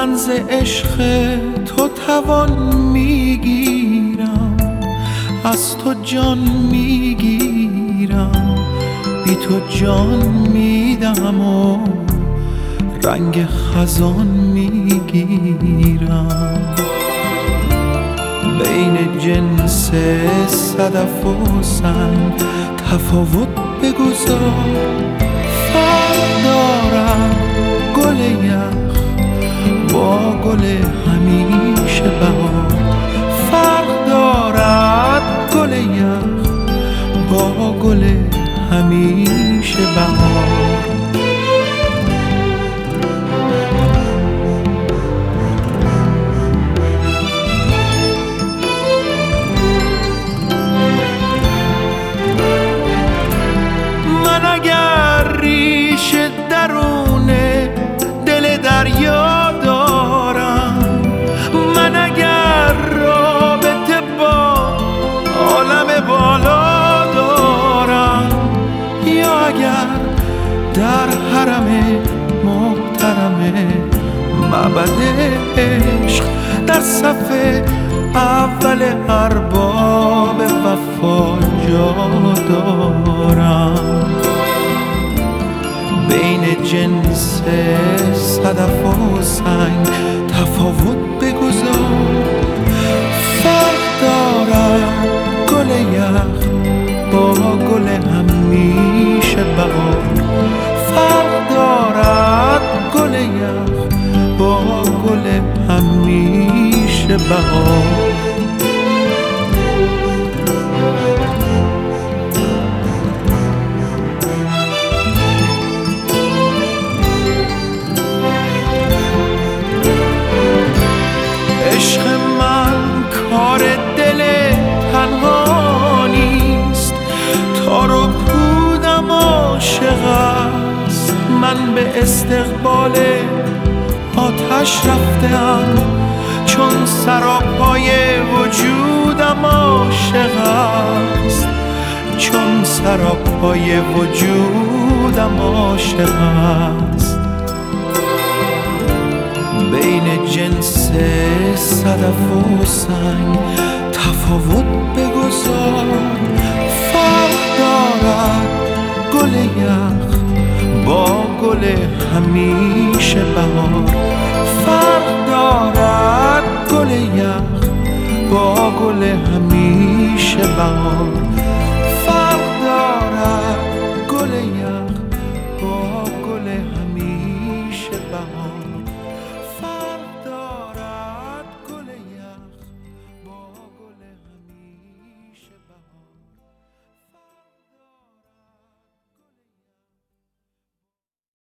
من ز عشق تو توان می‌گیرم. از تو جان می‌گیرم. بی تو جان میدم و رنگ خزان می‌گیرم. بین جنس صدف و سنگ تفاوت بگذار. فرق دارم گل گل همیشه بهار فرق دارد گل یخ با گل همیشه بهار. در حرم محترم معبد عشق در صفحه اول ارباب وفا جا دارم. بین جنس صدف و سنگ تفاوت بگذار. فرق دارد گل یخ با گل همیشه یخ با گل همیشه بهار من کار دل تنها نیست تار و پودم عاشق است. من به استقبال آتش رفتم چون سراپای وجودم عاشق است. چون سراپای وجودم عاشق است. بین جنس صدف و سنگ تفاوت بگذار. همیشه بهار فرق دارد گل یخ با گل همیشه بهار.